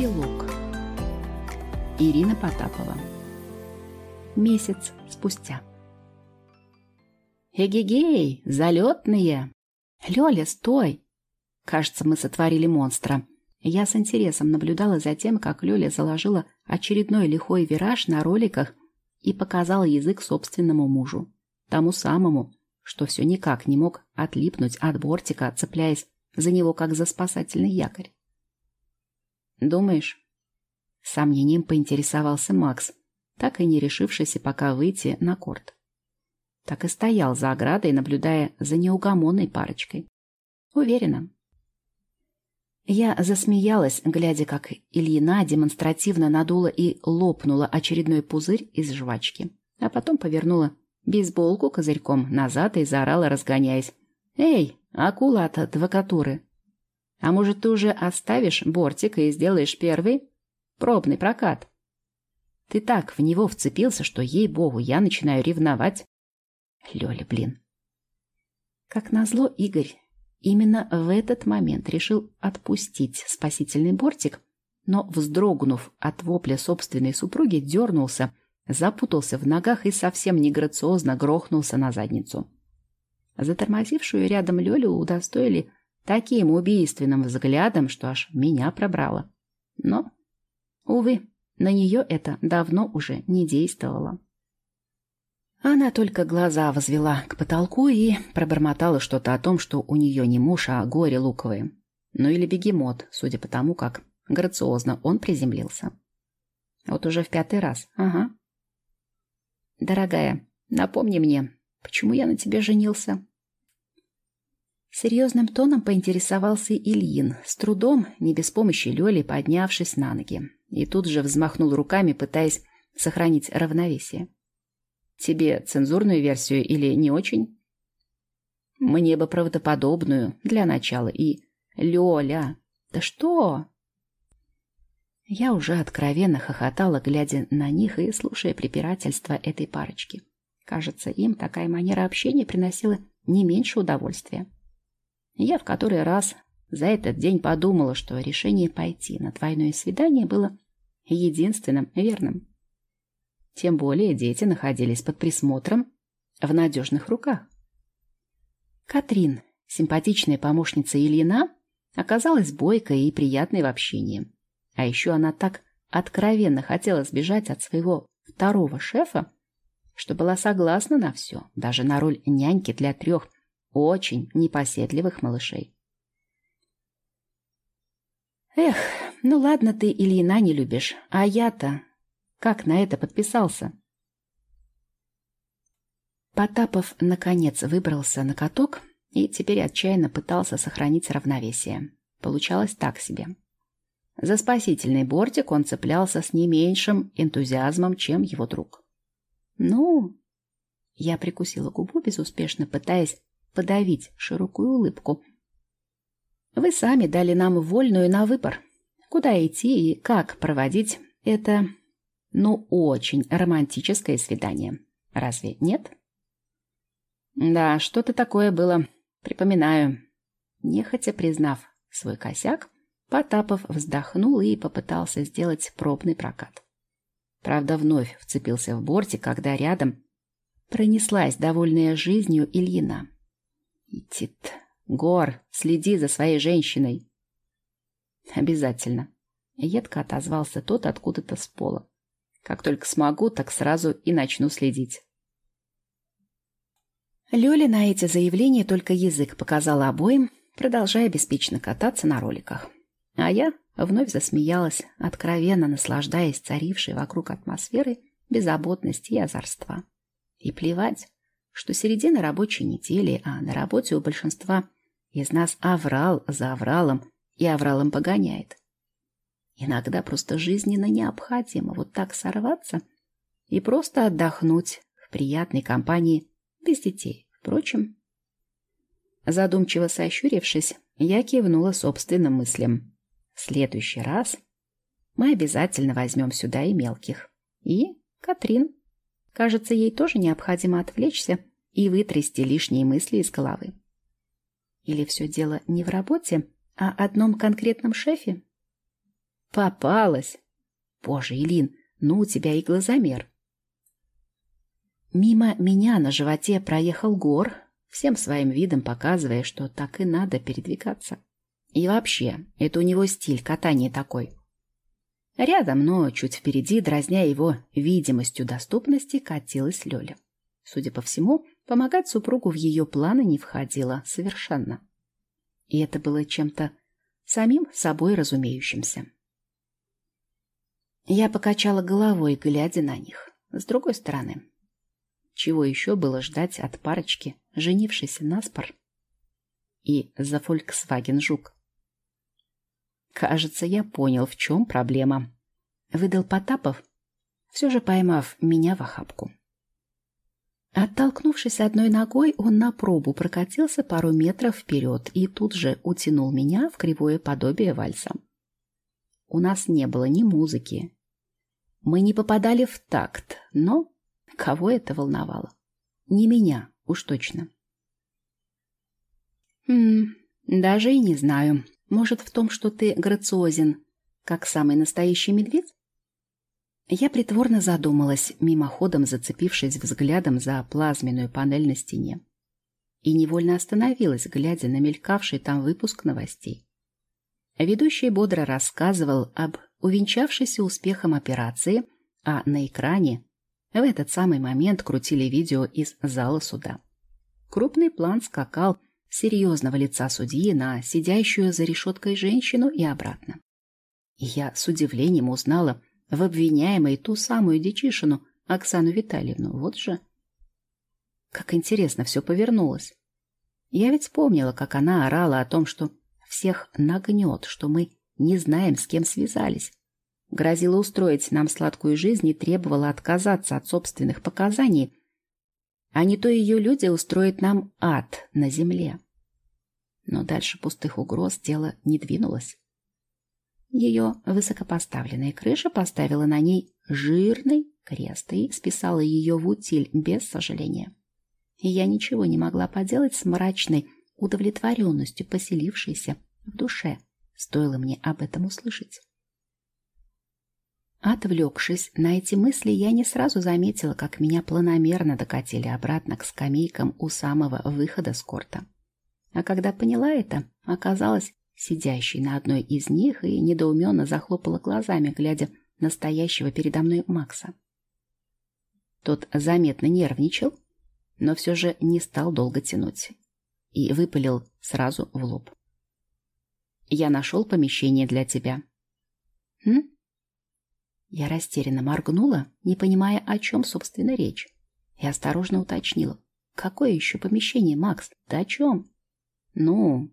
Эпилог. Ирина Потапова. Месяц спустя. Эгегей, залетные! Лёля, стой! Кажется, мы сотворили монстра. Я с интересом наблюдала за тем, как Лёля заложила очередной лихой вираж на роликах и показала язык собственному мужу. Тому самому, что все никак не мог отлипнуть от бортика, цепляясь за него, как за спасательный якорь. «Думаешь?» Сомнением поинтересовался Макс, так и не решившийся пока выйти на корт. Так и стоял за оградой, наблюдая за неугомонной парочкой. Уверена. Я засмеялась, глядя, как Ильина демонстративно надула и лопнула очередной пузырь из жвачки, а потом повернула бейсболку козырьком назад и заорала, разгоняясь. «Эй, акула от адвокатуры! А может, ты уже оставишь бортик и сделаешь первый пробный прокат? Ты так в него вцепился, что, ей-богу, я начинаю ревновать. Лёля, блин. Как назло, Игорь именно в этот момент решил отпустить спасительный бортик, но, вздрогнув от вопля собственной супруги, дернулся, запутался в ногах и совсем неграциозно грохнулся на задницу. Затормозившую рядом Лёлю удостоили таким убийственным взглядом, что аж меня пробрало. Но, увы, на нее это давно уже не действовало. Она только глаза возвела к потолку и пробормотала что-то о том, что у нее не муж, а горе луковые. Ну или бегемот, судя по тому, как грациозно он приземлился. Вот уже в пятый раз, ага. Дорогая, напомни мне, почему я на тебе женился? Серьезным тоном поинтересовался Ильин, с трудом, не без помощи Лёли, поднявшись на ноги. И тут же взмахнул руками, пытаясь сохранить равновесие. «Тебе цензурную версию или не очень?» «Мне бы правдоподобную, для начала, и...» «Лёля, да что?» Я уже откровенно хохотала, глядя на них и слушая препирательства этой парочки. Кажется, им такая манера общения приносила не меньше удовольствия. Я в который раз за этот день подумала, что решение пойти на двойное свидание было единственным верным. Тем более дети находились под присмотром в надежных руках. Катрин, симпатичная помощница Ильина, оказалась бойкой и приятной в общении. А еще она так откровенно хотела сбежать от своего второго шефа, что была согласна на все, даже на роль няньки для трех очень непоседливых малышей. Эх, ну ладно ты Ильина не любишь, а я-то как на это подписался? Потапов, наконец, выбрался на каток и теперь отчаянно пытался сохранить равновесие. Получалось так себе. За спасительный бортик он цеплялся с не меньшим энтузиазмом, чем его друг. «Ну...» Я прикусила губу, безуспешно пытаясь подавить широкую улыбку. Вы сами дали нам вольную на выбор. Куда идти и как проводить это, ну, очень романтическое свидание. Разве нет? Да, что-то такое было. Припоминаю. Нехотя признав свой косяк, Потапов вздохнул и попытался сделать пробный прокат. Правда, вновь вцепился в бортик, когда рядом пронеслась довольная жизнью Ильина. Итит. Гор, следи за своей женщиной. Обязательно. Едко отозвался тот откуда-то с пола. Как только смогу, так сразу и начну следить. Лёля на эти заявления только язык показала обоим, продолжая беспечно кататься на роликах. А я вновь засмеялась, откровенно наслаждаясь царившей вокруг атмосферой беззаботности и озорства. И плевать, что середина рабочей недели, а на работе у большинства из нас аврал за авралом и авралом погоняет. Иногда просто жизненно необходимо вот так сорваться и просто отдохнуть в приятной компании без детей. Впрочем, задумчиво сощурившись, я кивнула собственным мыслям. В следующий раз мы обязательно возьмем сюда и мелких. И Катрин. Кажется, ей тоже необходимо отвлечься и вытрясти лишние мысли из головы. Или все дело не в работе, а одном конкретном шефе? Попалась. Боже, Илин, ну у тебя и глазомер. Мимо меня на животе проехал гор, всем своим видом показывая, что так и надо передвигаться. И вообще, это у него стиль катания такой. Рядом, но чуть впереди, дразня его видимостью доступности, катилась Лёля. Судя по всему, помогать супругу в ее планы не входило совершенно. И это было чем-то самим собой разумеющимся. Я покачала головой, глядя на них. С другой стороны, чего еще было ждать от парочки, женившейся на спор? И за Volkswagen Жук. Кажется, я понял, в чем проблема. Выдал Потапов, все же поймав меня в охапку. Оттолкнувшись одной ногой, он на пробу прокатился пару метров вперед и тут же утянул меня в кривое подобие вальса. У нас не было ни музыки. Мы не попадали в такт, но кого это волновало? Не меня, уж точно. Хм, даже и не знаю. Может, в том, что ты грациозен, как самый настоящий медведь? Я притворно задумалась, мимоходом зацепившись взглядом за плазменную панель на стене. И невольно остановилась, глядя на мелькавший там выпуск новостей. Ведущий бодро рассказывал об увенчавшейся успехом операции, а на экране в этот самый момент крутили видео из зала суда. Крупный план скакал с серьезного лица судьи на сидящую за решеткой женщину и обратно. И я с удивлением узнала, в обвиняемой ту самую дичишину Оксану Витальевну. Вот же. Как интересно все повернулось. Я ведь вспомнила, как она орала о том, что всех нагнет, что мы не знаем, с кем связались. Грозила устроить нам сладкую жизнь и требовала отказаться от собственных показаний, а не то ее люди устроят нам ад на земле. Но дальше пустых угроз дело не двинулось. Ее высокопоставленная крыша поставила на ней жирный крест и списала ее в утиль без сожаления. И я ничего не могла поделать с мрачной удовлетворенностью, поселившейся в душе, стоило мне об этом услышать. Отвлекшись на эти мысли, я не сразу заметила, как меня планомерно докатили обратно к скамейкам у самого выхода с корта. А когда поняла это, оказалось, сидящей на одной из них, и недоуменно захлопала глазами, глядя на стоящего передо мной Макса. Тот заметно нервничал, но все же не стал долго тянуть и выпалил сразу в лоб. «Я нашел помещение для тебя». «Хм?» Я растерянно моргнула, не понимая, о чем, собственно, речь, и осторожно уточнила. «Какое еще помещение, Макс? Ты о чем?» «Ну,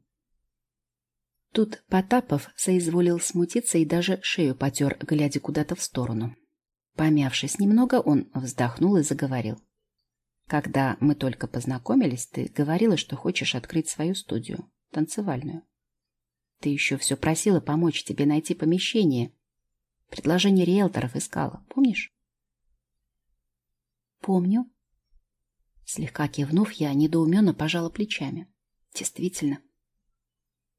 Тут Потапов соизволил смутиться и даже шею потер, глядя куда-то в сторону. Помявшись немного, он вздохнул и заговорил. «Когда мы только познакомились, ты говорила, что хочешь открыть свою студию, танцевальную. Ты еще все просила помочь тебе найти помещение. Предложение риэлторов искала, помнишь?» «Помню». Слегка кивнув, я недоуменно пожала плечами. «Действительно,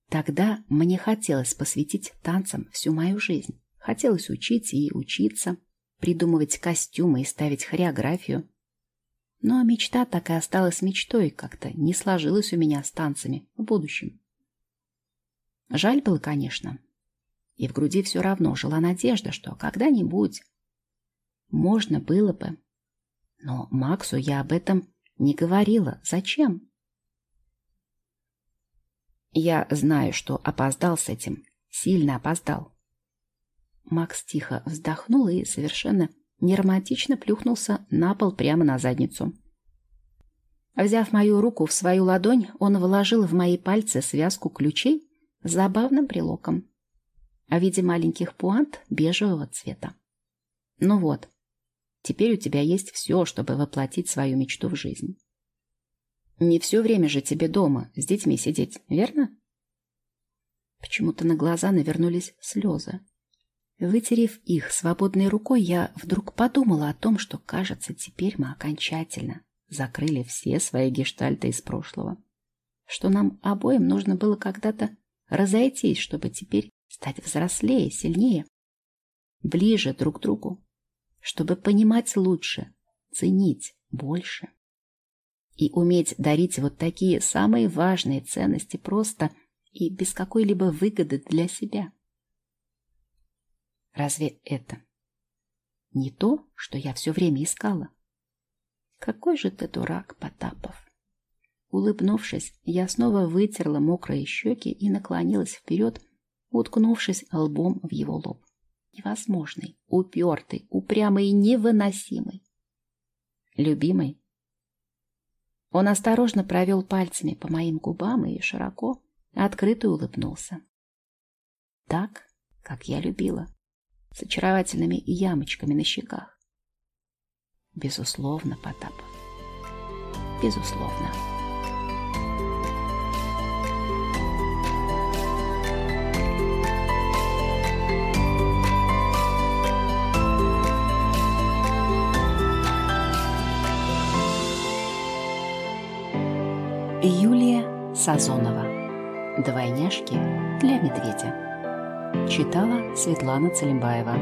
Тогда мне хотелось посвятить танцам всю мою жизнь. Хотелось учить и учиться, придумывать костюмы и ставить хореографию. Но мечта так и осталась мечтой, как-то не сложилось у меня с танцами в будущем. Жаль было, конечно. И в груди все равно жила надежда, что когда-нибудь можно было бы. Но Максу я об этом не говорила. Зачем? Я знаю, что опоздал с этим. Сильно опоздал. Макс тихо вздохнул и совершенно неромантично плюхнулся на пол прямо на задницу. Взяв мою руку в свою ладонь, он вложил в мои пальцы связку ключей с забавным брелоком в виде маленьких пуант бежевого цвета. Ну вот, теперь у тебя есть все, чтобы воплотить свою мечту в жизнь. Не все время же тебе дома с детьми сидеть, верно? Почему-то на глаза навернулись слезы. Вытерев их свободной рукой, я вдруг подумала о том, что, кажется, теперь мы окончательно закрыли все свои гештальты из прошлого. Что нам обоим нужно было когда-то разойтись, чтобы теперь стать взрослее, сильнее, ближе друг к другу, чтобы понимать лучше, ценить больше и уметь дарить вот такие самые важные ценности просто и без какой-либо выгоды для себя. Разве это не то, что я все время искала? Какой же ты дурак, Потапов! Улыбнувшись, я снова вытерла мокрые щеки и наклонилась вперед, уткнувшись лбом в его лоб. Невозможный, упертый, упрямый и невыносимый. Любимый. Он осторожно провел пальцами по моим губам и широко, открыто улыбнулся. Так, как я любила, с очаровательными ямочками на щеках. Безусловно, Потапов. Безусловно. Юлия Сазонова. Двойняшки для медведя. Читала Светлана Целимбаева.